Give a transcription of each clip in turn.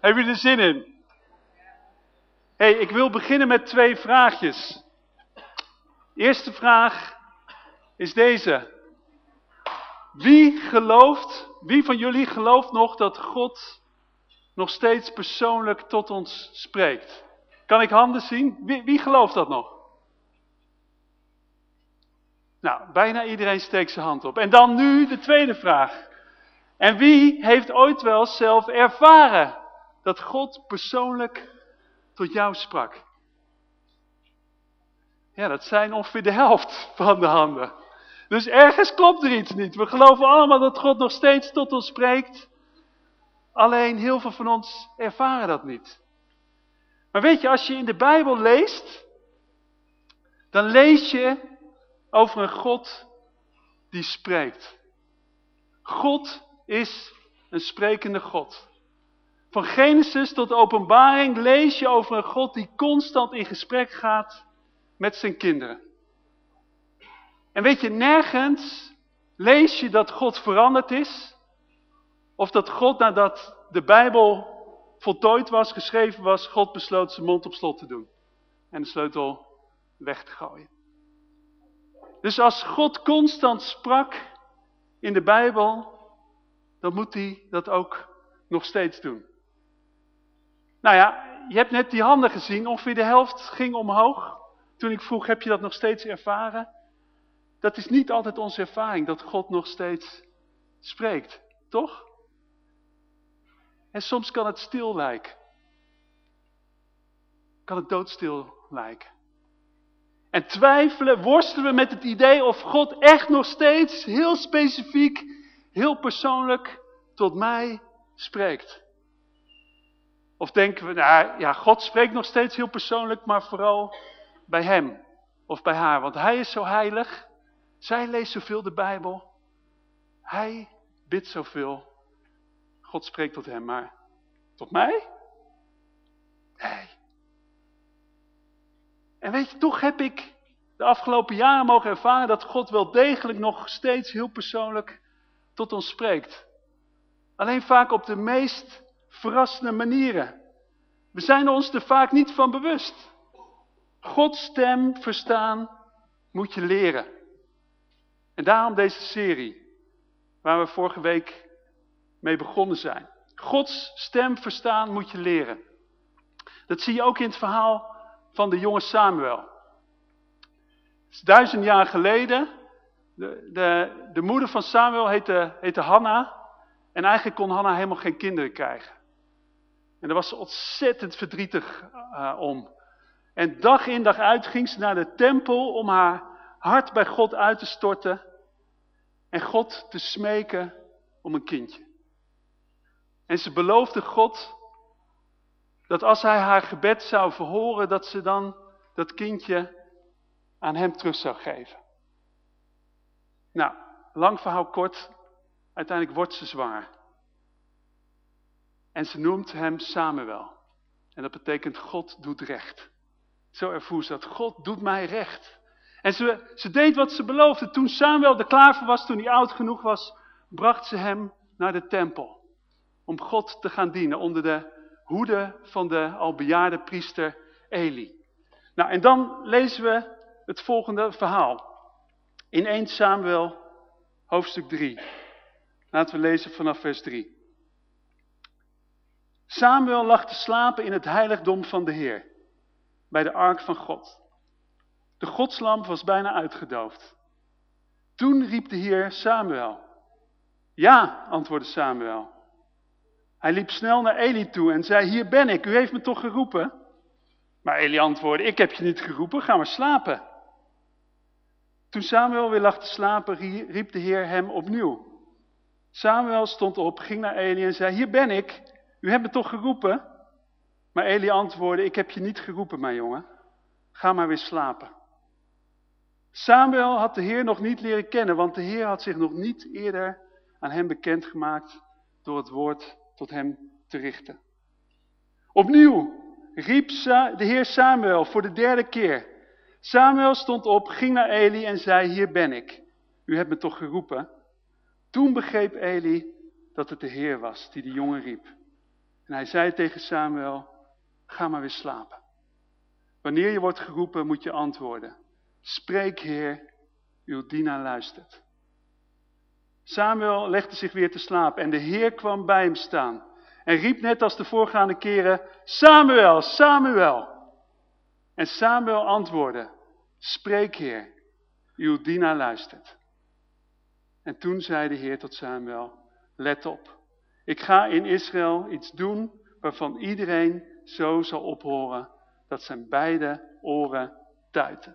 Hebben jullie er zin in? hey, ik wil beginnen met twee vraagjes. Eerste vraag is deze. Wie gelooft, wie van jullie gelooft nog dat God nog steeds persoonlijk tot ons spreekt? Kan ik handen zien? Wie, wie gelooft dat nog? Nou, bijna iedereen steekt zijn hand op. En dan nu de tweede vraag. En wie heeft ooit wel zelf ervaren dat God persoonlijk tot jou sprak? Ja, dat zijn ongeveer de helft van de handen. Dus ergens klopt er iets niet. We geloven allemaal dat God nog steeds tot ons spreekt. Alleen heel veel van ons ervaren dat niet. Maar weet je, als je in de Bijbel leest, dan lees je over een God die spreekt. God is een sprekende God. Van Genesis tot openbaring lees je over een God die constant in gesprek gaat met zijn kinderen. En weet je, nergens lees je dat God veranderd is. Of dat God nadat de Bijbel voltooid was, geschreven was, God besloot zijn mond op slot te doen. En de sleutel weg te gooien. Dus als God constant sprak in de Bijbel, dan moet hij dat ook nog steeds doen. Nou ja, je hebt net die handen gezien, ongeveer de helft ging omhoog. Toen ik vroeg, heb je dat nog steeds ervaren? Dat is niet altijd onze ervaring, dat God nog steeds spreekt, toch? En soms kan het stil lijken. Kan het doodstil lijken. En twijfelen, worstelen met het idee of God echt nog steeds heel specifiek, heel persoonlijk tot mij spreekt. Of denken we, nou ja, God spreekt nog steeds heel persoonlijk, maar vooral bij hem of bij haar. Want hij is zo heilig, zij leest zoveel de Bijbel, hij bidt zoveel. God spreekt tot hem, maar tot mij? Nee. En weet je, toch heb ik de afgelopen jaren mogen ervaren dat God wel degelijk nog steeds heel persoonlijk tot ons spreekt. Alleen vaak op de meest verrassende manieren. We zijn ons er vaak niet van bewust. Gods stem verstaan moet je leren. En daarom deze serie, waar we vorige week mee begonnen zijn. Gods stem verstaan moet je leren. Dat zie je ook in het verhaal van de jonge Samuel. duizend jaar geleden. De, de, de moeder van Samuel heette, heette Hanna. En eigenlijk kon Hanna helemaal geen kinderen krijgen. En daar was ze ontzettend verdrietig uh, om. En dag in dag uit ging ze naar de tempel om haar hart bij God uit te storten. En God te smeken om een kindje. En ze beloofde God dat als hij haar gebed zou verhoren, dat ze dan dat kindje aan hem terug zou geven. Nou, lang verhaal kort, uiteindelijk wordt ze zwanger. En ze noemt hem Samuel. En dat betekent God doet recht. Zo ervoer ze dat. God doet mij recht. En ze, ze deed wat ze beloofde. Toen Samuel er klaar was, toen hij oud genoeg was, bracht ze hem naar de tempel. Om God te gaan dienen onder de hoede van de al bejaarde priester Eli. Nou, en dan lezen we het volgende verhaal. In 1 Samuel, hoofdstuk 3. Laten we lezen vanaf vers 3. Samuel lag te slapen in het heiligdom van de Heer, bij de ark van God. De godslamp was bijna uitgedoofd. Toen riep de Heer Samuel. Ja, antwoordde Samuel. Hij liep snel naar Eli toe en zei, hier ben ik, u heeft me toch geroepen? Maar Eli antwoordde, ik heb je niet geroepen, ga maar slapen. Toen Samuel weer lag te slapen, riep de Heer hem opnieuw. Samuel stond op, ging naar Eli en zei, hier ben ik, u hebt me toch geroepen? Maar Eli antwoordde, ik heb je niet geroepen, mijn jongen. Ga maar weer slapen. Samuel had de Heer nog niet leren kennen, want de Heer had zich nog niet eerder aan hem bekendgemaakt door het woord tot hem te richten. Opnieuw riep de Heer Samuel voor de derde keer. Samuel stond op, ging naar Eli en zei, hier ben ik. U hebt me toch geroepen? Toen begreep Eli dat het de Heer was die de jongen riep. En hij zei tegen Samuel, ga maar weer slapen. Wanneer je wordt geroepen, moet je antwoorden. Spreek, Heer, uw dienaar luistert. Samuel legde zich weer te slapen en de Heer kwam bij hem staan. En riep net als de voorgaande keren, Samuel, Samuel. En Samuel antwoordde, spreek Heer, uw dienaar luistert. En toen zei de Heer tot Samuel, let op. Ik ga in Israël iets doen waarvan iedereen zo zal ophoren dat zijn beide oren tuiten.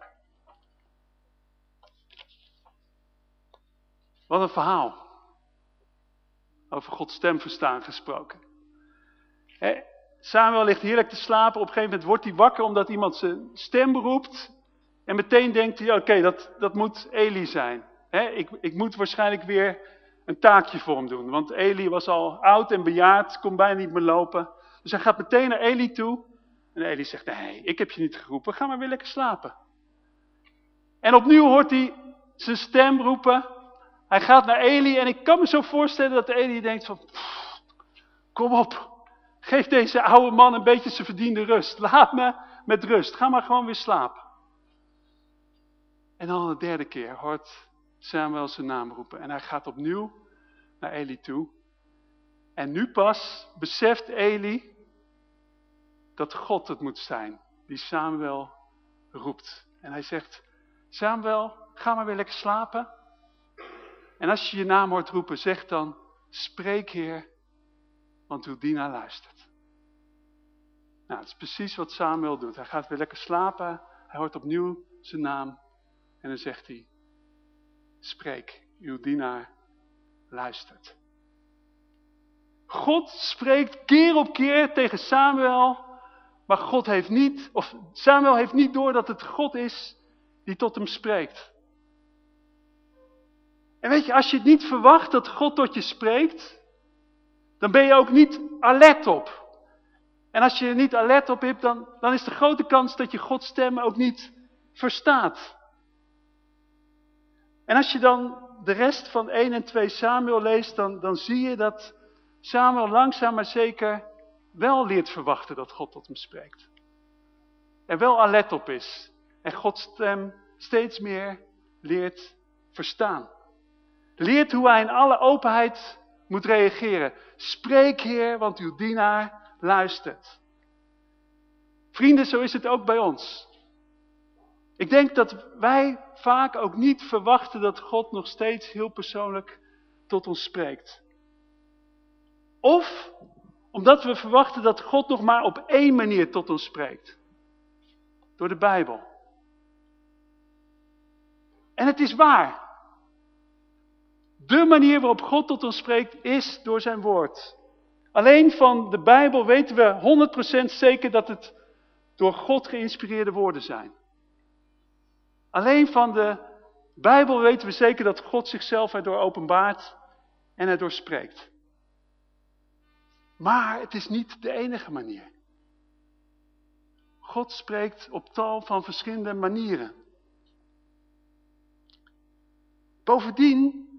Wat een verhaal. Over Gods stem verstaan gesproken. Samuel ligt heerlijk te slapen. Op een gegeven moment wordt hij wakker omdat iemand zijn stem beroept. En meteen denkt hij, oké, dat, dat moet Eli zijn. ik, ik moet waarschijnlijk weer een taakje voor hem doen. Want Eli was al oud en bejaard, kon bijna niet meer lopen. Dus hij gaat meteen naar Eli toe. En Eli zegt, nee, ik heb je niet geroepen, ga maar weer lekker slapen. En opnieuw hoort hij zijn stem roepen. Hij gaat naar Eli en ik kan me zo voorstellen dat Eli denkt van, kom op, geef deze oude man een beetje zijn verdiende rust. Laat me met rust, ga maar gewoon weer slapen. En dan de derde keer hoort Samuel zijn naam roepen en hij gaat opnieuw naar Eli toe. En nu pas beseft Eli dat God het moet zijn die Samuel roept. En hij zegt, Samuel, ga maar weer lekker slapen. En als je je naam hoort roepen, zeg dan, spreek Heer, want uw dienaar luistert. Nou, het is precies wat Samuel doet. Hij gaat weer lekker slapen, hij hoort opnieuw zijn naam. En dan zegt hij, spreek, uw dienaar luistert. God spreekt keer op keer tegen Samuel maar God heeft niet, of Samuel heeft niet door dat het God is die tot hem spreekt. En weet je, als je het niet verwacht dat God tot je spreekt, dan ben je ook niet alert op. En als je er niet alert op hebt, dan, dan is de grote kans dat je Gods stem ook niet verstaat. En als je dan de rest van 1 en 2 Samuel leest, dan, dan zie je dat Samuel langzaam maar zeker wel leert verwachten dat God tot hem spreekt. En wel alert op is. En Gods stem steeds meer leert verstaan. Leert hoe hij in alle openheid moet reageren. Spreek Heer, want uw dienaar luistert. Vrienden, zo is het ook bij ons. Ik denk dat wij vaak ook niet verwachten dat God nog steeds heel persoonlijk tot ons spreekt. Of omdat we verwachten dat God nog maar op één manier tot ons spreekt. Door de Bijbel. En het is waar. De manier waarop God tot ons spreekt is door zijn woord. Alleen van de Bijbel weten we 100% zeker dat het door God geïnspireerde woorden zijn. Alleen van de Bijbel weten we zeker dat God zichzelf erdoor openbaart en erdoor spreekt. Maar het is niet de enige manier. God spreekt op tal van verschillende manieren. Bovendien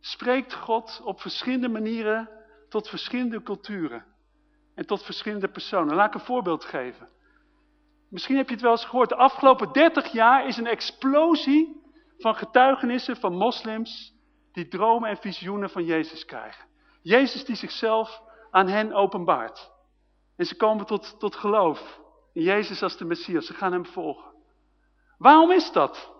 spreekt God op verschillende manieren tot verschillende culturen en tot verschillende personen. Laat ik een voorbeeld geven. Misschien heb je het wel eens gehoord. De afgelopen 30 jaar is een explosie van getuigenissen van moslims die dromen en visioenen van Jezus krijgen. Jezus die zichzelf aan hen openbaart. En ze komen tot, tot geloof in Jezus als de Messias. Ze gaan hem volgen. Waarom is dat?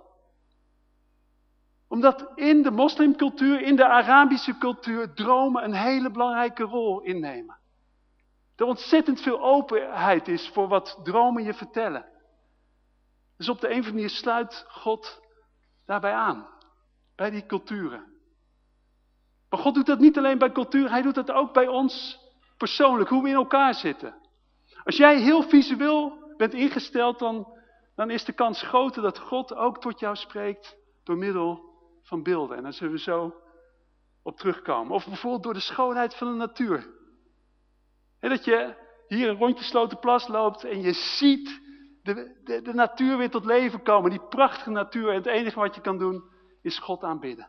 Omdat in de moslimcultuur, in de Arabische cultuur, dromen een hele belangrijke rol innemen. Er ontzettend veel openheid is voor wat dromen je vertellen. Dus op de een of andere manier sluit God daarbij aan. Bij die culturen. Maar God doet dat niet alleen bij cultuur, hij doet dat ook bij ons persoonlijk, hoe we in elkaar zitten. Als jij heel visueel bent ingesteld, dan, dan is de kans groter dat God ook tot jou spreekt door middel van beelden. En daar zullen we zo op terugkomen. Of bijvoorbeeld door de schoonheid van de natuur. Dat je hier een rondje Slotenplas loopt en je ziet de, de, de natuur weer tot leven komen. Die prachtige natuur. En het enige wat je kan doen is God aanbidden.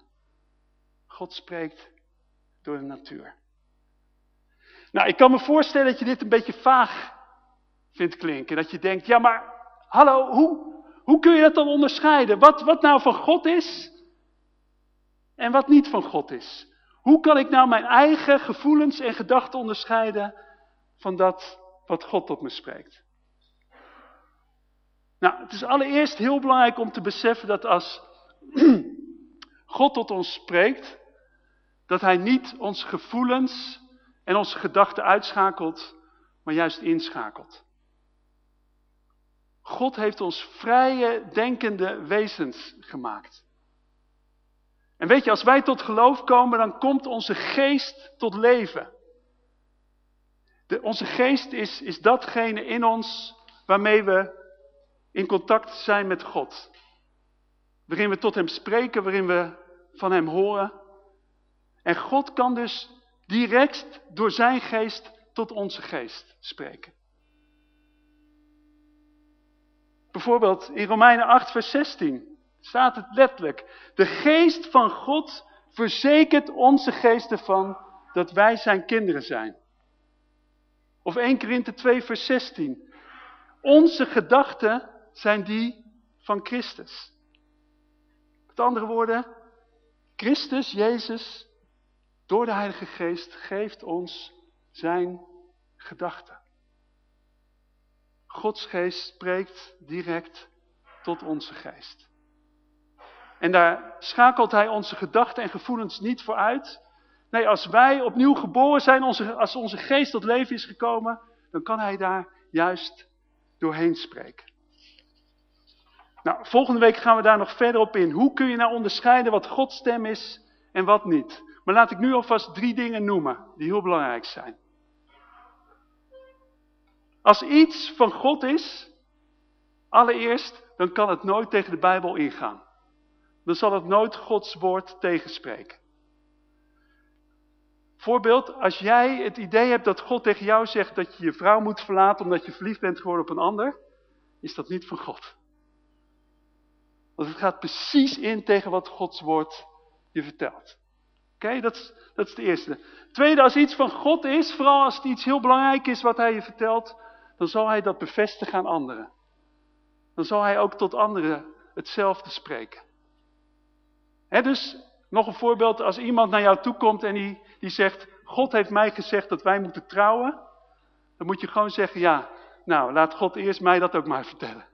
God spreekt door de natuur. Nou, ik kan me voorstellen dat je dit een beetje vaag vindt klinken. Dat je denkt, ja maar, hallo, hoe, hoe kun je dat dan onderscheiden? Wat, wat nou van God is en wat niet van God is? Hoe kan ik nou mijn eigen gevoelens en gedachten onderscheiden van dat wat God tot me spreekt? Nou, het is allereerst heel belangrijk om te beseffen dat als God tot ons spreekt, dat hij niet onze gevoelens en onze gedachten uitschakelt, maar juist inschakelt. God heeft ons vrije, denkende wezens gemaakt. En weet je, als wij tot geloof komen, dan komt onze geest tot leven. De, onze geest is, is datgene in ons waarmee we in contact zijn met God. Waarin we tot hem spreken, waarin we van hem horen. En God kan dus direct door zijn geest tot onze geest spreken. Bijvoorbeeld in Romeinen 8 vers 16 staat het letterlijk. De geest van God verzekert onze geest ervan dat wij zijn kinderen zijn. Of 1 Korinthe 2 vers 16. Onze gedachten zijn die van Christus. Met andere woorden, Christus, Jezus, door de Heilige Geest geeft ons zijn gedachten. Gods geest spreekt direct tot onze geest. En daar schakelt hij onze gedachten en gevoelens niet voor uit. Nee, als wij opnieuw geboren zijn, onze, als onze geest tot leven is gekomen, dan kan hij daar juist doorheen spreken. Nou, volgende week gaan we daar nog verder op in. Hoe kun je nou onderscheiden wat Gods stem is en wat niet? Maar laat ik nu alvast drie dingen noemen die heel belangrijk zijn. Als iets van God is, allereerst, dan kan het nooit tegen de Bijbel ingaan. Dan zal het nooit Gods woord tegenspreken. Voorbeeld, als jij het idee hebt dat God tegen jou zegt dat je je vrouw moet verlaten omdat je verliefd bent geworden op een ander, is dat niet van God. Want het gaat precies in tegen wat Gods woord je vertelt. Oké, dat, is, dat is de eerste. Tweede, als iets van God is, vooral als het iets heel belangrijk is wat hij je vertelt, dan zal hij dat bevestigen aan anderen. Dan zal hij ook tot anderen hetzelfde spreken. He, dus nog een voorbeeld, als iemand naar jou toe komt en die, die zegt, God heeft mij gezegd dat wij moeten trouwen, dan moet je gewoon zeggen, ja, nou laat God eerst mij dat ook maar vertellen.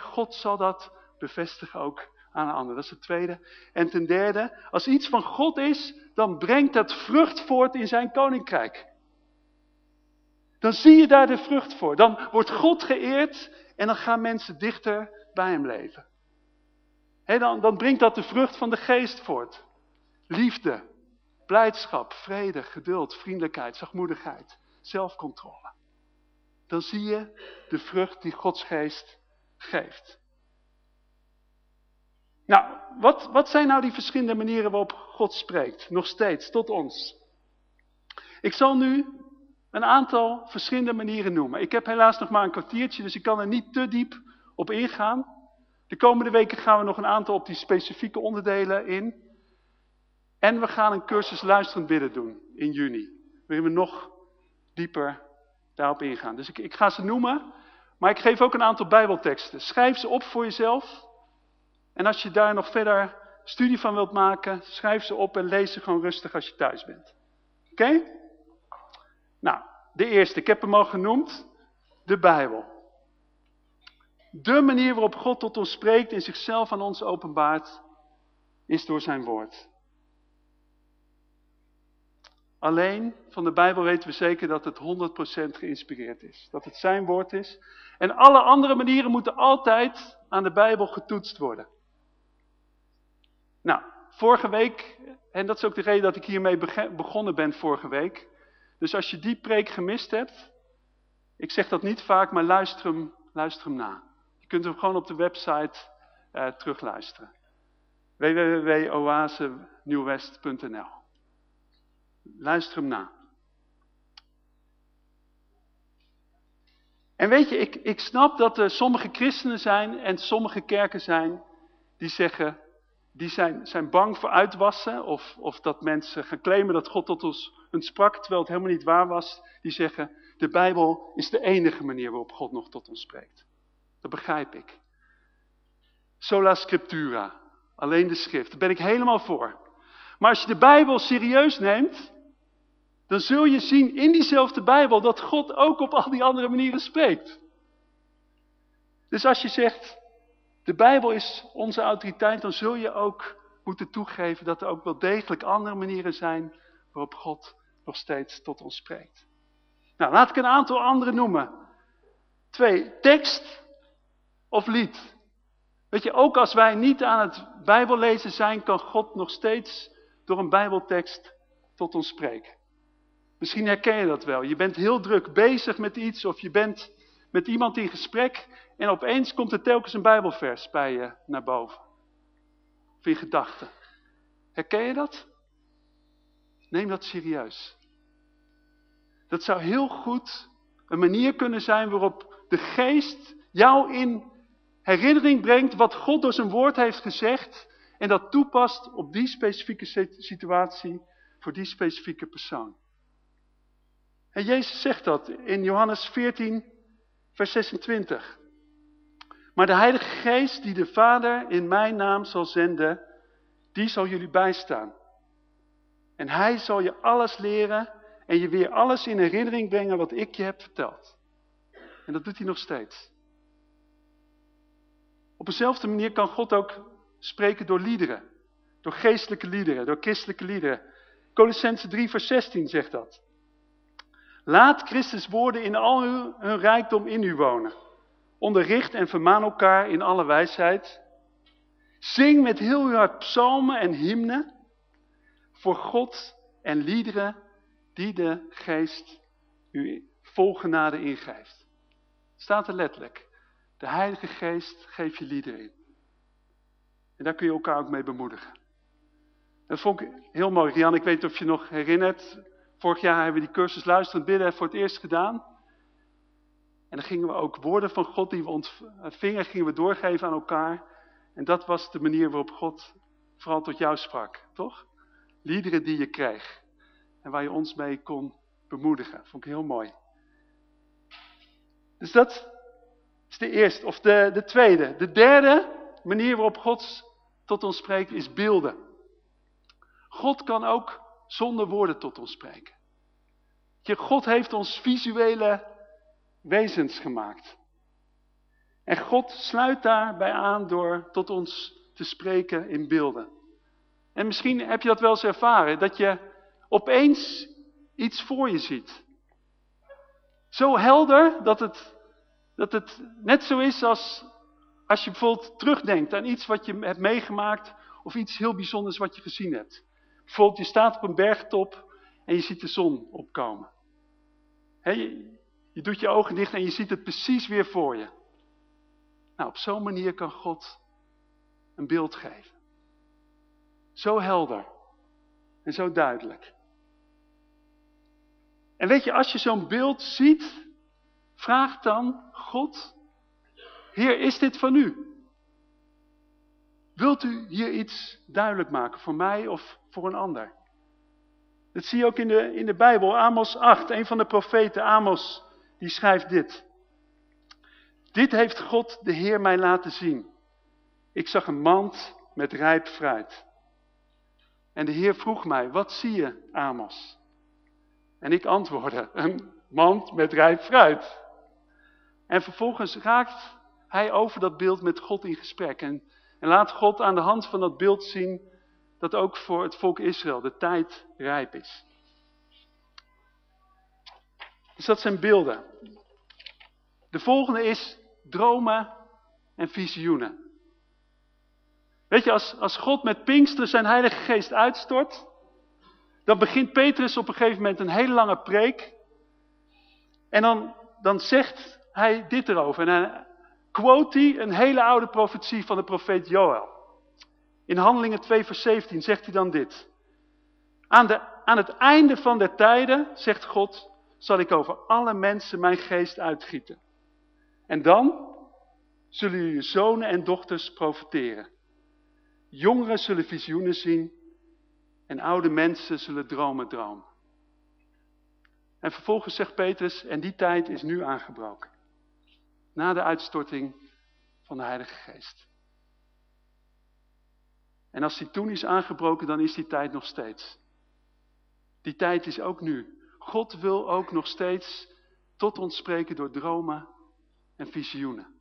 God zal dat bevestigen ook aan een ander. Dat is het tweede. En ten derde, als iets van God is, dan brengt dat vrucht voort in zijn koninkrijk. Dan zie je daar de vrucht voor. Dan wordt God geëerd en dan gaan mensen dichter bij hem leven. Dan, dan brengt dat de vrucht van de geest voort. Liefde, blijdschap, vrede, geduld, vriendelijkheid, zachtmoedigheid, zelfcontrole. Dan zie je de vrucht die Gods geest geeft. Nou, wat, wat zijn nou die verschillende manieren waarop God spreekt? Nog steeds, tot ons. Ik zal nu een aantal verschillende manieren noemen. Ik heb helaas nog maar een kwartiertje, dus ik kan er niet te diep op ingaan. De komende weken gaan we nog een aantal op die specifieke onderdelen in. En we gaan een cursus luisterend bidden doen in juni. Waarin we nog dieper daarop ingaan. Dus ik, ik ga ze noemen. Maar ik geef ook een aantal bijbelteksten. Schrijf ze op voor jezelf. En als je daar nog verder studie van wilt maken, schrijf ze op en lees ze gewoon rustig als je thuis bent. Oké? Nou, de eerste, ik heb hem al genoemd, de Bijbel. De manier waarop God tot ons spreekt en zichzelf aan ons openbaart, is door zijn woord. Alleen van de Bijbel weten we zeker dat het 100% geïnspireerd is. Dat het zijn woord is. En alle andere manieren moeten altijd aan de Bijbel getoetst worden. Nou, vorige week, en dat is ook de reden dat ik hiermee begonnen ben vorige week. Dus als je die preek gemist hebt, ik zeg dat niet vaak, maar luister hem, luister hem na. Kunt hem gewoon op de website uh, terugluisteren. www.oasenieuwwest.nl Luister hem na. En weet je, ik, ik snap dat er sommige christenen zijn en sommige kerken zijn die zeggen, die zijn, zijn bang voor uitwassen of, of dat mensen gaan claimen dat God tot ons een sprak terwijl het helemaal niet waar was, die zeggen, de Bijbel is de enige manier waarop God nog tot ons spreekt. Dat begrijp ik. Sola scriptura, alleen de schrift, daar ben ik helemaal voor. Maar als je de Bijbel serieus neemt, dan zul je zien in diezelfde Bijbel dat God ook op al die andere manieren spreekt. Dus als je zegt, de Bijbel is onze autoriteit, dan zul je ook moeten toegeven dat er ook wel degelijk andere manieren zijn waarop God nog steeds tot ons spreekt. Nou, laat ik een aantal andere noemen. Twee, tekst of lied. Weet je, ook als wij niet aan het Bijbellezen zijn, kan God nog steeds door een Bijbeltekst tot ons spreken. Misschien herken je dat wel. Je bent heel druk bezig met iets of je bent met iemand in gesprek en opeens komt er telkens een Bijbelvers bij je naar boven. Of in gedachten. Herken je dat? Neem dat serieus. Dat zou heel goed een manier kunnen zijn waarop de geest jou in herinnering brengt wat God door zijn woord heeft gezegd en dat toepast op die specifieke situatie voor die specifieke persoon. En Jezus zegt dat in Johannes 14, vers 26. Maar de Heilige Geest die de Vader in mijn naam zal zenden, die zal jullie bijstaan. En hij zal je alles leren en je weer alles in herinnering brengen wat ik je heb verteld. En dat doet hij nog steeds. Op dezelfde manier kan God ook spreken door liederen. Door geestelijke liederen, door christelijke liederen. Colossense 3 vers 16 zegt dat. Laat Christus woorden in al hun rijkdom in u wonen. Onderricht en vermaan elkaar in alle wijsheid. Zing met heel uw hart psalmen en hymnen voor God en liederen die de geest u vol genade ingeeft. Staat er letterlijk. De Heilige Geest geeft je liederen in. En daar kun je elkaar ook mee bemoedigen. Dat vond ik heel mooi. Rian, ik weet of je nog herinnert. Vorig jaar hebben we die cursus luisterend bidden voor het eerst gedaan. En dan gingen we ook woorden van God die we ontvingen, gingen we doorgeven aan elkaar. En dat was de manier waarop God vooral tot jou sprak, toch? Liederen die je kreeg. En waar je ons mee kon bemoedigen. Vond ik heel mooi. Dus dat is de eerste, of de, de tweede. De derde manier waarop God tot ons spreekt is beelden. God kan ook zonder woorden tot ons spreken. God heeft ons visuele wezens gemaakt. En God sluit daarbij aan door tot ons te spreken in beelden. En misschien heb je dat wel eens ervaren, dat je opeens iets voor je ziet. Zo helder dat het, dat het net zo is als als je bijvoorbeeld terugdenkt aan iets wat je hebt meegemaakt of iets heel bijzonders wat je gezien hebt. Bijvoorbeeld je staat op een bergtop en je ziet de zon opkomen. je, je doet je ogen dicht en je ziet het precies weer voor je. Nou, op zo'n manier kan God een beeld geven. Zo helder en zo duidelijk. En weet je, als je zo'n beeld ziet, vraag dan God, Heer, is dit van u? Wilt u hier iets duidelijk maken voor mij of voor een ander? Dat zie je ook in de, in de Bijbel, Amos 8, een van de profeten, Amos, die schrijft dit. Dit heeft God de Heer mij laten zien. Ik zag een mand met rijp fruit. En de Heer vroeg mij, wat zie je, Amos? En ik antwoordde, een mand met rijp fruit. En vervolgens raakt hij over dat beeld met God in gesprek. En, en laat God aan de hand van dat beeld zien dat ook voor het volk Israël de tijd rijp is. Dus dat zijn beelden. De volgende is dromen en visioenen. Weet je, als, als God met Pinkster zijn heilige geest uitstort, dan begint Petrus op een gegeven moment een hele lange preek. En dan, dan zegt hij dit erover. En hij, quote hij een hele oude profetie van de profeet Joël. In Handelingen 2 vers 17 zegt hij dan dit. Aan, de, aan het einde van de tijden, zegt God, zal ik over alle mensen mijn geest uitgieten. En dan zullen jullie zonen en dochters profiteren. Jongeren zullen visioenen zien en oude mensen zullen dromen dromen. En vervolgens zegt Petrus, en die tijd is nu aangebroken. Na de uitstorting van de Heilige Geest. En als die toen is aangebroken, dan is die tijd nog steeds. Die tijd is ook nu. God wil ook nog steeds tot ons spreken door dromen en visioenen.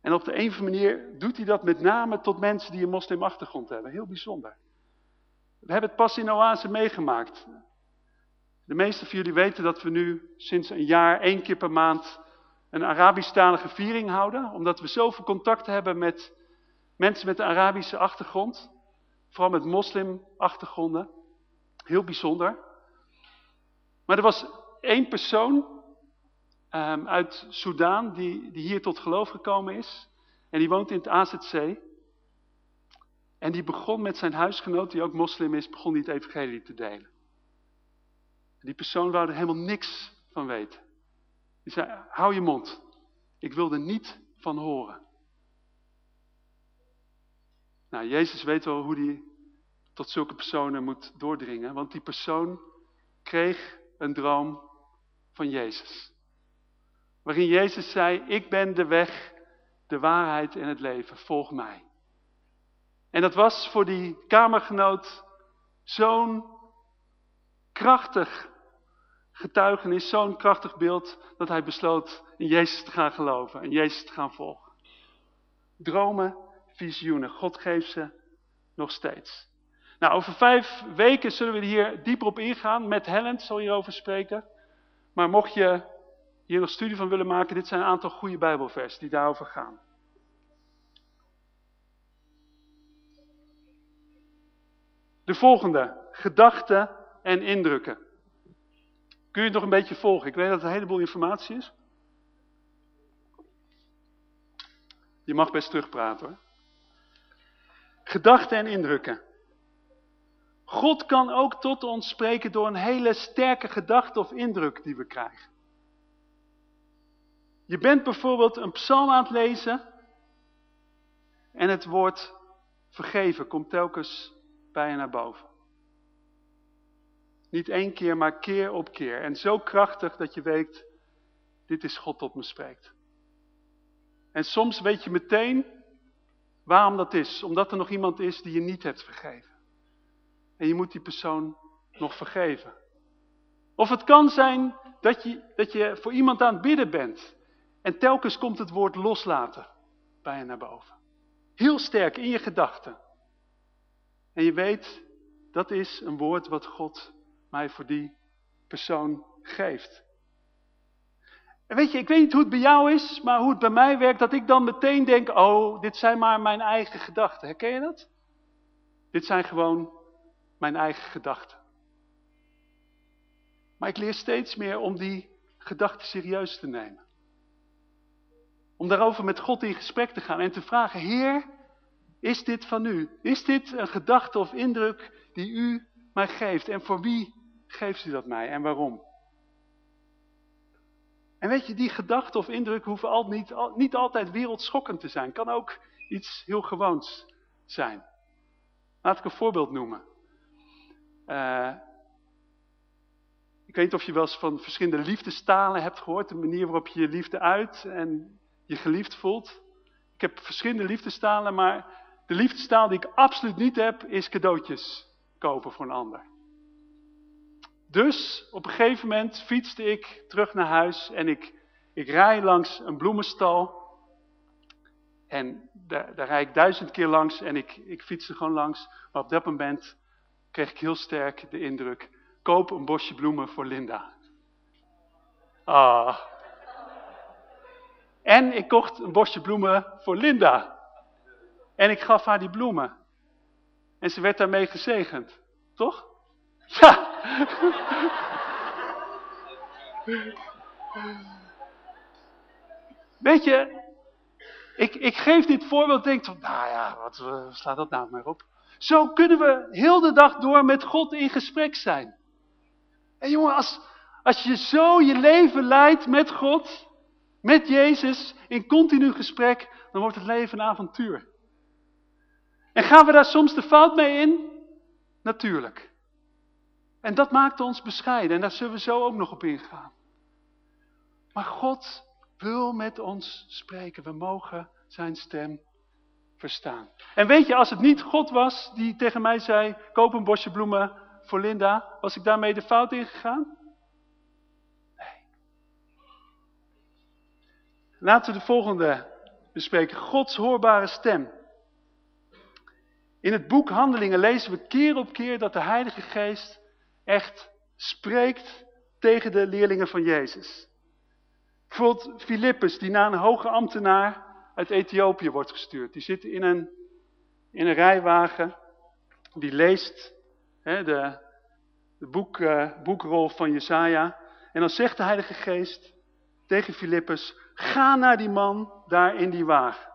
En op de een of andere manier doet hij dat met name tot mensen die een moslimachtergrond hebben. Heel bijzonder. We hebben het pas in Oase meegemaakt. De meeste van jullie weten dat we nu sinds een jaar één keer per maand een Arabisch-talige viering houden. Omdat we zoveel contact hebben met mensen met een Arabische achtergrond. Vooral met moslimachtergronden. Heel bijzonder. Maar er was één persoon um, uit Soudaan die, die hier tot geloof gekomen is. En die woont in het AZC. En die begon met zijn huisgenoot, die ook moslim is, begon die het evangelie te delen. Die persoon wou er helemaal niks van weten. Die zei, hou je mond. Ik wil er niet van horen. Nou, Jezus weet wel hoe hij tot zulke personen moet doordringen. Want die persoon kreeg een droom van Jezus. Waarin Jezus zei, ik ben de weg, de waarheid en het leven, volg mij. En dat was voor die kamergenoot zo'n krachtig getuigenis, zo'n krachtig beeld, dat hij besloot in Jezus te gaan geloven en Jezus te gaan volgen. Dromen, visioenen, God geeft ze nog steeds. Nou, over vijf weken zullen we hier dieper op ingaan. Met Helen zal hierover spreken. Maar mocht je hier nog studie van willen maken, dit zijn een aantal goede bijbelversen die daarover gaan. De volgende, gedachten en indrukken. Kun je het nog een beetje volgen? Ik weet dat het een heleboel informatie is. Je mag best terugpraten hoor. Gedachten en indrukken. God kan ook tot ons spreken door een hele sterke gedachte of indruk die we krijgen. Je bent bijvoorbeeld een psalm aan het lezen en het woord vergeven komt telkens bij je naar boven. Niet één keer, maar keer op keer. En zo krachtig dat je weet, dit is God tot me spreekt. En soms weet je meteen waarom dat is. Omdat er nog iemand is die je niet hebt vergeven. En je moet die persoon nog vergeven. Of het kan zijn dat je, dat je voor iemand aan het bidden bent. En telkens komt het woord loslaten bij je naar boven. Heel sterk in je gedachten. En je weet, dat is een woord wat God mij voor die persoon geeft. En weet je, ik weet niet hoe het bij jou is, maar hoe het bij mij werkt, dat ik dan meteen denk, oh, dit zijn maar mijn eigen gedachten. Herken je dat? Dit zijn gewoon mijn eigen gedachten. Maar ik leer steeds meer om die gedachten serieus te nemen. Om daarover met God in gesprek te gaan en te vragen, Heer, is dit van u? Is dit een gedachte of indruk die u mij geeft? En voor wie geeft u dat mij en waarom? En weet je, die gedachten of indrukken hoeven niet, niet altijd wereldschokkend te zijn. Kan ook iets heel gewoons zijn. Laat ik een voorbeeld noemen. Uh, ik weet niet of je wel eens van verschillende liefdestalen hebt gehoord. De manier waarop je je liefde uit en je geliefd voelt. Ik heb verschillende liefdestalen, maar de liefdestaal die ik absoluut niet heb, is cadeautjes kopen voor een ander. Dus op een gegeven moment fietste ik terug naar huis en ik, ik rij langs een bloemenstal. En daar, daar rijd ik duizend keer langs en ik, ik fietste gewoon langs. Maar op dat moment kreeg ik heel sterk de indruk, koop een bosje bloemen voor Linda. Ah. En ik kocht een bosje bloemen voor Linda. En ik gaf haar die bloemen. En ze werd daarmee gezegend. Toch? Ja. Weet je, ik, ik geef dit voorbeeld, denk van, nou ja, wat slaat dat nou maar op? Zo kunnen we heel de dag door met God in gesprek zijn. En jongen, als, als je zo je leven leidt met God, met Jezus, in continu gesprek, dan wordt het leven een avontuur. En gaan we daar soms de fout mee in? Natuurlijk. En dat maakt ons bescheiden en daar zullen we zo ook nog op ingaan. Maar God wil met ons spreken. We mogen zijn stem verstaan. En weet je, als het niet God was die tegen mij zei, koop een bosje bloemen voor Linda, was ik daarmee de fout ingegaan? Nee. Laten we de volgende bespreken. Gods hoorbare stem. In het boek Handelingen lezen we keer op keer dat de Heilige Geest echt spreekt tegen de leerlingen van Jezus. Bijvoorbeeld Filippus, die naar een hoge ambtenaar uit Ethiopië wordt gestuurd. Die zit in een, in een rijwagen, die leest hè, de, de boek, uh, boekrol van Jesaja. En dan zegt de Heilige Geest tegen Filippus, ga naar die man daar in die wagen.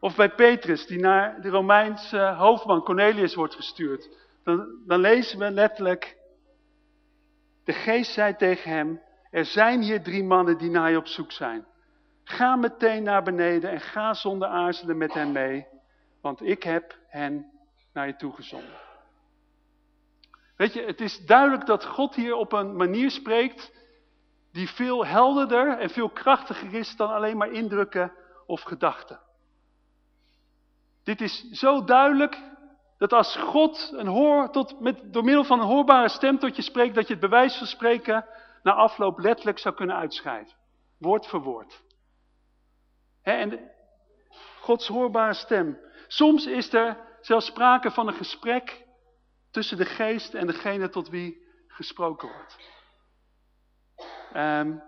Of bij Petrus, die naar de Romeinse hoofdman Cornelius wordt gestuurd. Dan, dan lezen we letterlijk, de geest zei tegen hem, er zijn hier drie mannen die naar je op zoek zijn. Ga meteen naar beneden en ga zonder aarzelen met hen mee, want ik heb hen naar je toegezonden. Weet je, het is duidelijk dat God hier op een manier spreekt die veel helderder en veel krachtiger is dan alleen maar indrukken of gedachten. Dit is zo duidelijk dat als God een hoor, tot, met, door middel van een hoorbare stem tot je spreekt, dat je het bewijs van spreken na afloop letterlijk zou kunnen uitschrijven. Woord voor woord. en Gods hoorbare stem. Soms is er zelfs sprake van een gesprek tussen de geest en degene tot wie gesproken wordt. Um,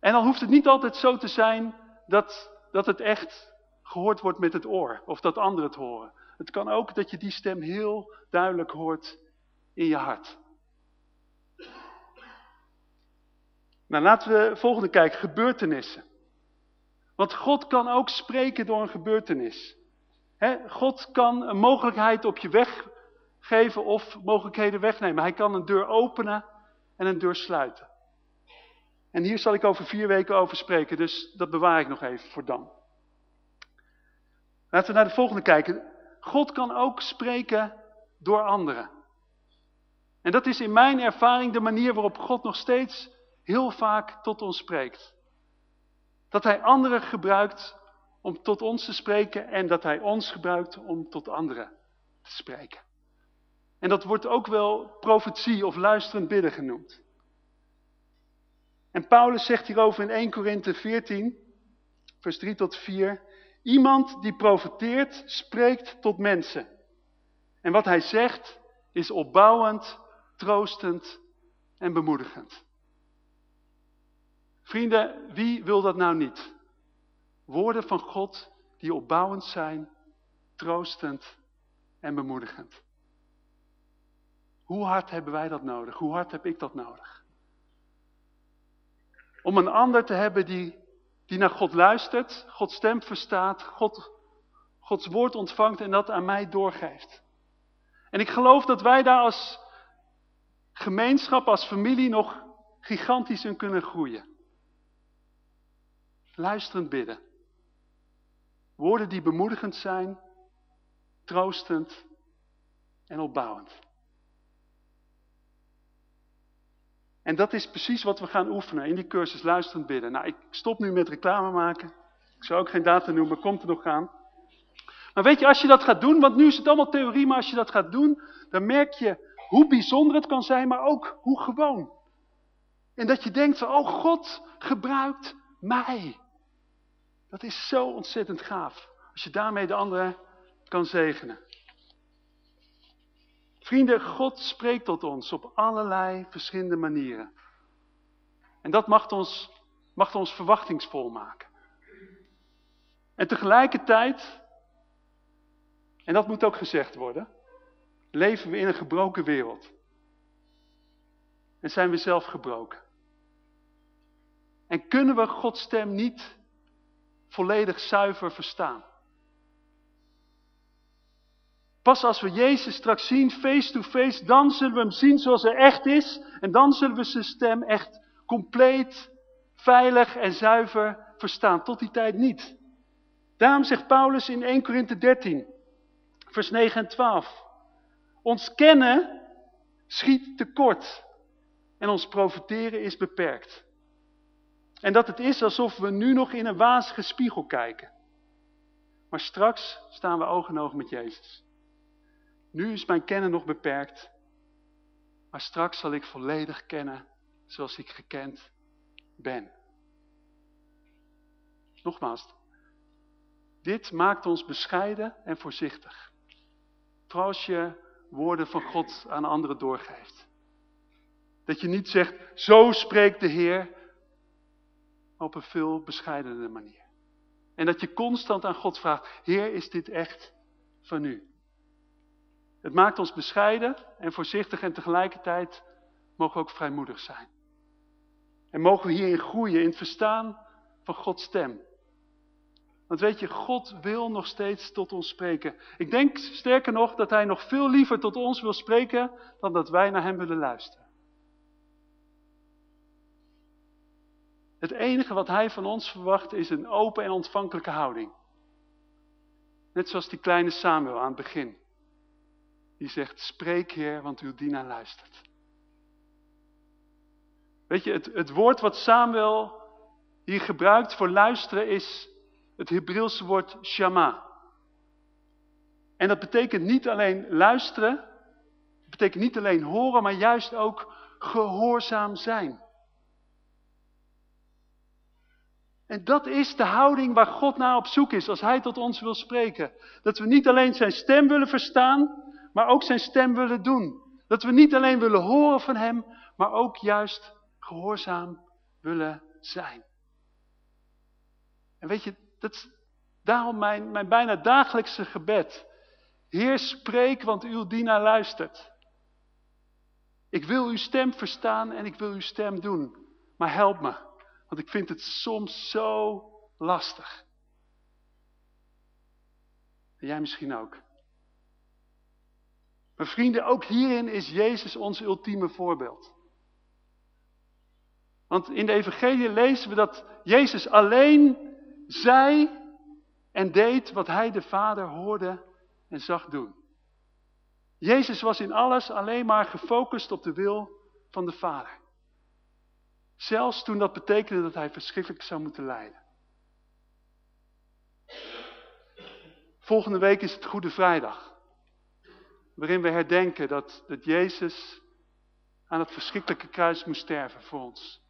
en dan hoeft het niet altijd zo te zijn dat, dat het echt gehoord wordt met het oor. Of dat anderen het horen. Het kan ook dat je die stem heel duidelijk hoort in je hart. Nou, laten we volgende kijken. Gebeurtenissen. Want God kan ook spreken door een gebeurtenis. God kan een mogelijkheid op je weg geven of mogelijkheden wegnemen. Hij kan een deur openen en een deur sluiten. En hier zal ik over vier weken over spreken, dus dat bewaar ik nog even voor dan. Laten we naar de volgende kijken. God kan ook spreken door anderen. En dat is in mijn ervaring de manier waarop God nog steeds heel vaak tot ons spreekt. Dat hij anderen gebruikt om tot ons te spreken en dat hij ons gebruikt om tot anderen te spreken. En dat wordt ook wel profetie of luisterend bidden genoemd. En Paulus zegt hierover in 1 Korinthe 14, vers 3 tot 4. Iemand die profeteert, spreekt tot mensen. En wat hij zegt is opbouwend, troostend en bemoedigend. Vrienden, wie wil dat nou niet? Woorden van God die opbouwend zijn, troostend en bemoedigend. Hoe hard hebben wij dat nodig? Hoe hard heb ik dat nodig? Om een ander te hebben die, die naar God luistert, Gods stem verstaat, God, Gods woord ontvangt en dat aan mij doorgeeft. En ik geloof dat wij daar als gemeenschap, als familie nog gigantisch in kunnen groeien. Luisterend bidden. Woorden die bemoedigend zijn, troostend en opbouwend. En dat is precies wat we gaan oefenen in die cursus luisterend bidden. Nou, ik stop nu met reclame maken. Ik zou ook geen data noemen, komt er nog aan. Maar weet je, als je dat gaat doen, want nu is het allemaal theorie, maar als je dat gaat doen, dan merk je hoe bijzonder het kan zijn, maar ook hoe gewoon. En dat je denkt, oh God gebruikt mij. Dat is zo ontzettend gaaf. Als je daarmee de anderen kan zegenen. Vrienden, God spreekt tot ons op allerlei verschillende manieren. En dat mag ons, mag ons verwachtingsvol maken. En tegelijkertijd, en dat moet ook gezegd worden, leven we in een gebroken wereld. En zijn we zelf gebroken. En kunnen we Gods stem niet volledig zuiver verstaan. Pas als we Jezus straks zien, face to face, dan zullen we hem zien zoals hij echt is. En dan zullen we zijn stem echt compleet, veilig en zuiver verstaan. Tot die tijd niet. Daarom zegt Paulus in 1 Korinthe 13, vers 9 en 12. Ons kennen schiet tekort en ons profiteren is beperkt. En dat het is alsof we nu nog in een wazige spiegel kijken. Maar straks staan we oog in oog met Jezus. Nu is mijn kennen nog beperkt, maar straks zal ik volledig kennen zoals ik gekend ben. Nogmaals, dit maakt ons bescheiden en voorzichtig. Vooral als je woorden van God aan anderen doorgeeft. Dat je niet zegt, zo spreekt de Heer, op een veel bescheidenere manier. En dat je constant aan God vraagt, Heer, is dit echt van u? Het maakt ons bescheiden en voorzichtig en tegelijkertijd mogen we ook vrijmoedig zijn. En mogen we hierin groeien, in het verstaan van Gods stem. Want weet je, God wil nog steeds tot ons spreken. Ik denk sterker nog dat hij nog veel liever tot ons wil spreken dan dat wij naar hem willen luisteren. Het enige wat hij van ons verwacht is een open en ontvankelijke houding. Net zoals die kleine Samuel aan het begin. Die zegt, spreek Heer, want uw dienaar luistert. Weet je, het, het woord wat Samuel hier gebruikt voor luisteren is het Hebreeuwse woord shama. En dat betekent niet alleen luisteren, het betekent niet alleen horen, maar juist ook gehoorzaam zijn. En dat is de houding waar God naar op zoek is als hij tot ons wil spreken. Dat we niet alleen zijn stem willen verstaan, maar ook zijn stem willen doen. Dat we niet alleen willen horen van hem, maar ook juist gehoorzaam willen zijn. En weet je, dat is daarom mijn, mijn bijna dagelijkse gebed. Heer, spreek, want uw dienaar luistert. Ik wil uw stem verstaan en ik wil uw stem doen. Maar help me, want ik vind het soms zo lastig. En jij misschien ook. Mijn vrienden, ook hierin is Jezus ons ultieme voorbeeld. Want in de evangelie lezen we dat Jezus alleen zei en deed wat hij de Vader hoorde en zag doen. Jezus was in alles alleen maar gefocust op de wil van de Vader. Zelfs toen dat betekende dat hij verschrikkelijk zou moeten lijden. Volgende week is het Goede Vrijdag. Waarin we herdenken dat, dat Jezus aan het verschrikkelijke kruis moest sterven voor ons.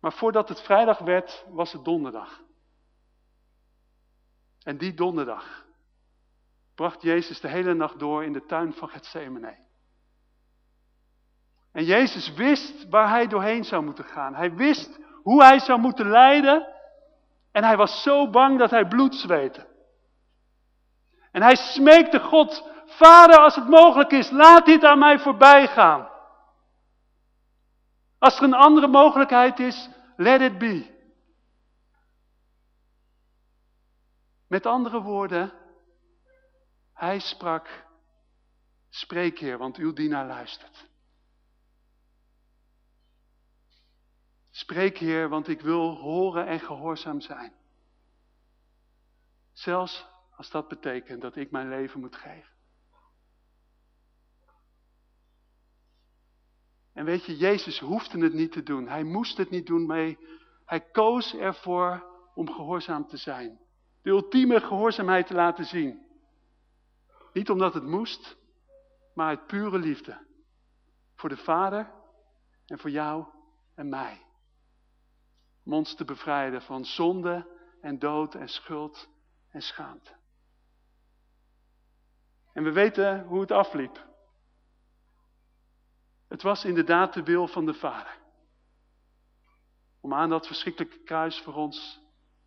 Maar voordat het vrijdag werd, was het donderdag. En die donderdag bracht Jezus de hele nacht door in de tuin van Gethsemane. En Jezus wist waar hij doorheen zou moeten gaan. Hij wist hoe hij zou moeten lijden. En hij was zo bang dat hij bloed zweette. En hij smeekte God, Vader als het mogelijk is, laat dit aan mij voorbij gaan. Als er een andere mogelijkheid is, let it be. Met andere woorden, hij sprak, spreek Heer, want uw dienaar luistert. Spreek Heer, want ik wil horen en gehoorzaam zijn. Zelfs als dat betekent dat ik mijn leven moet geven. En weet je, Jezus hoefde het niet te doen. Hij moest het niet doen, maar hij koos ervoor om gehoorzaam te zijn. De ultieme gehoorzaamheid te laten zien. Niet omdat het moest, maar uit pure liefde. Voor de Vader en voor jou en mij. Om ons te bevrijden van zonde en dood en schuld en schaamte. En we weten hoe het afliep. Het was inderdaad de wil van de Vader. Om aan dat verschrikkelijke kruis voor ons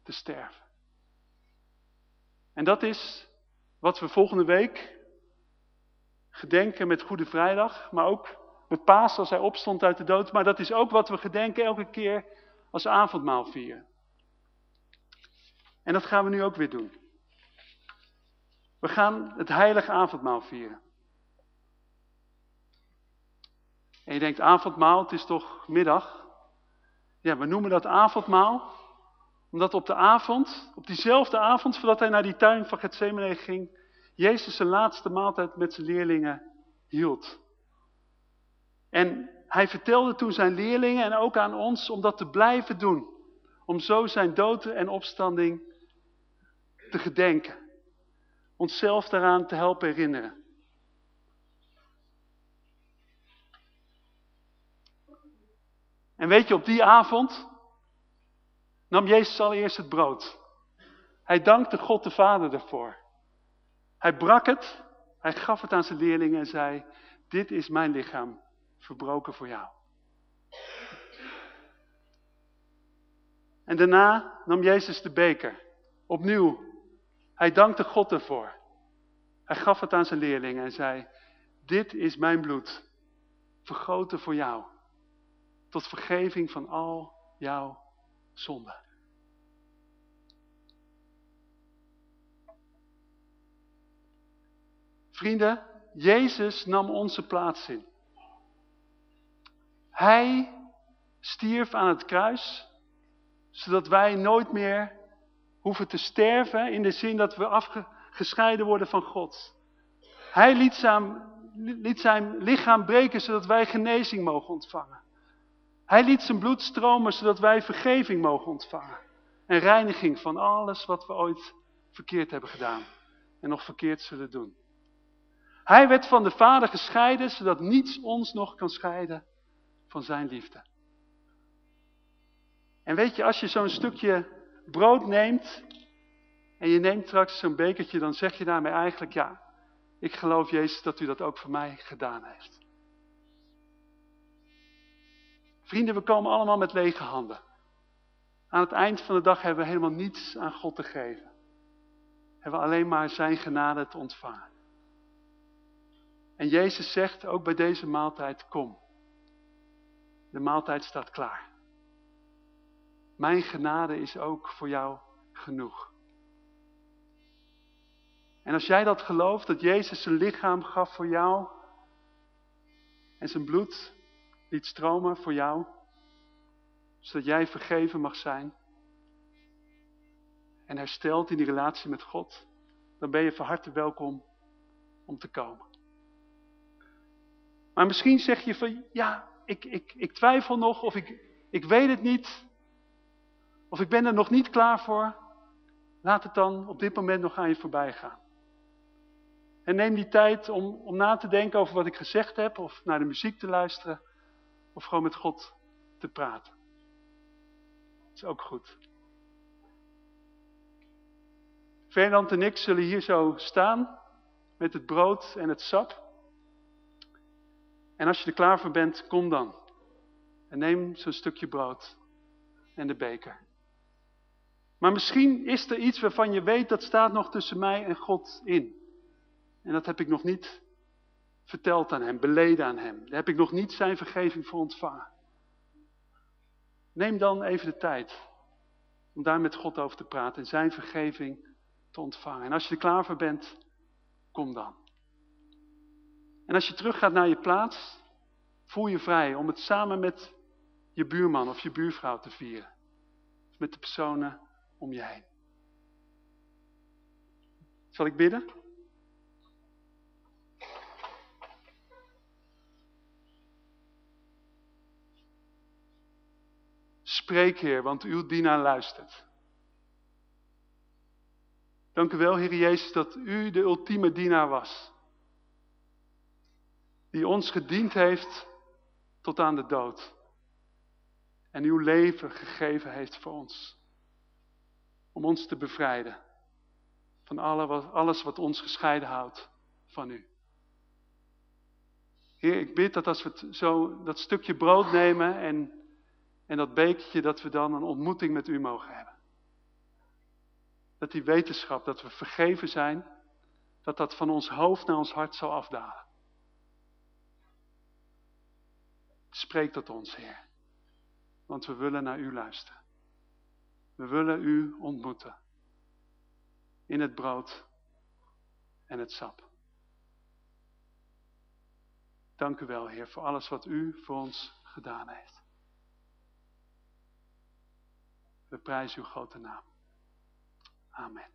te sterven. En dat is wat we volgende week gedenken met Goede Vrijdag, maar ook met Paas als hij opstond uit de dood. Maar dat is ook wat we gedenken elke keer als avondmaal vieren. En dat gaan we nu ook weer doen. We gaan het heilige avondmaal vieren. En je denkt, avondmaal, het is toch middag? Ja, we noemen dat avondmaal, omdat op de avond, op diezelfde avond, voordat hij naar die tuin van Gethsemane ging, Jezus zijn laatste maaltijd met zijn leerlingen hield. En hij vertelde toen zijn leerlingen en ook aan ons om dat te blijven doen. Om zo zijn dood en opstanding te gedenken. Onszelf daaraan te helpen herinneren. En weet je, op die avond nam Jezus allereerst het brood. Hij dankte God de Vader ervoor. Hij brak het, hij gaf het aan zijn leerlingen en zei, dit is mijn lichaam, verbroken voor jou. En daarna nam Jezus de beker. Opnieuw, hij dankte God ervoor. Hij gaf het aan zijn leerlingen en zei, dit is mijn bloed, vergoten voor jou, tot vergeving van al jouw zonden. Vrienden, Jezus nam onze plaats in. Hij stierf aan het kruis, zodat wij nooit meer hoeven te sterven in de zin dat we afgescheiden worden van God. Hij liet zijn, liet zijn lichaam breken, zodat wij genezing mogen ontvangen. Hij liet zijn bloed stromen, zodat wij vergeving mogen ontvangen. En reiniging van alles wat we ooit verkeerd hebben gedaan. En nog verkeerd zullen doen. Hij werd van de Vader gescheiden, zodat niets ons nog kan scheiden van zijn liefde. En weet je, als je zo'n stukje brood neemt en je neemt straks zo'n bekertje, dan zeg je daarmee eigenlijk, ja, ik geloof Jezus dat u dat ook voor mij gedaan heeft. Vrienden, we komen allemaal met lege handen. Aan het eind van de dag hebben we helemaal niets aan God te geven. Hebben we alleen maar zijn genade te ontvangen. En Jezus zegt ook bij deze maaltijd, kom. De maaltijd staat klaar. Mijn genade is ook voor jou genoeg. En als jij dat gelooft, dat Jezus zijn lichaam gaf voor jou en zijn bloed liet stromen voor jou, zodat jij vergeven mag zijn en hersteld in die relatie met God, dan ben je van harte welkom om te komen. Maar misschien zeg je van, ja, ik, ik, ik twijfel nog of ik, ik weet het niet. Of ik ben er nog niet klaar voor. Laat het dan op dit moment nog aan je voorbij gaan. En neem die tijd om, om na te denken over wat ik gezegd heb. Of naar de muziek te luisteren. Of gewoon met God te praten. Dat is ook goed. Fernand en ik zullen hier zo staan. Met het brood en het sap. En als je er klaar voor bent, kom dan. En neem zo'n stukje brood en de beker. Maar misschien is er iets waarvan je weet dat staat nog tussen mij en God in. En dat heb ik nog niet verteld aan hem, beleden aan hem. Daar heb ik nog niet zijn vergeving voor ontvangen. Neem dan even de tijd om daar met God over te praten en zijn vergeving te ontvangen. En als je er klaar voor bent, kom dan. En als je teruggaat naar je plaats, voel je vrij om het samen met je buurman of je buurvrouw te vieren. Met de personen om je heen. Zal ik bidden? Heer, want uw dienaar luistert. Dank u wel, Heer Jezus, dat u de ultieme dienaar was. Die ons gediend heeft tot aan de dood. En uw leven gegeven heeft voor ons. Om ons te bevrijden van alles wat ons gescheiden houdt van u. Heer, ik bid dat als we zo dat stukje brood nemen en, en dat bekertje, dat we dan een ontmoeting met u mogen hebben. Dat die wetenschap, dat we vergeven zijn, dat dat van ons hoofd naar ons hart zal afdalen. Spreek tot ons, Heer. Want we willen naar u luisteren. We willen u ontmoeten. In het brood en het sap. Dank u wel, Heer, voor alles wat u voor ons gedaan heeft. We prijzen uw grote naam. Amen.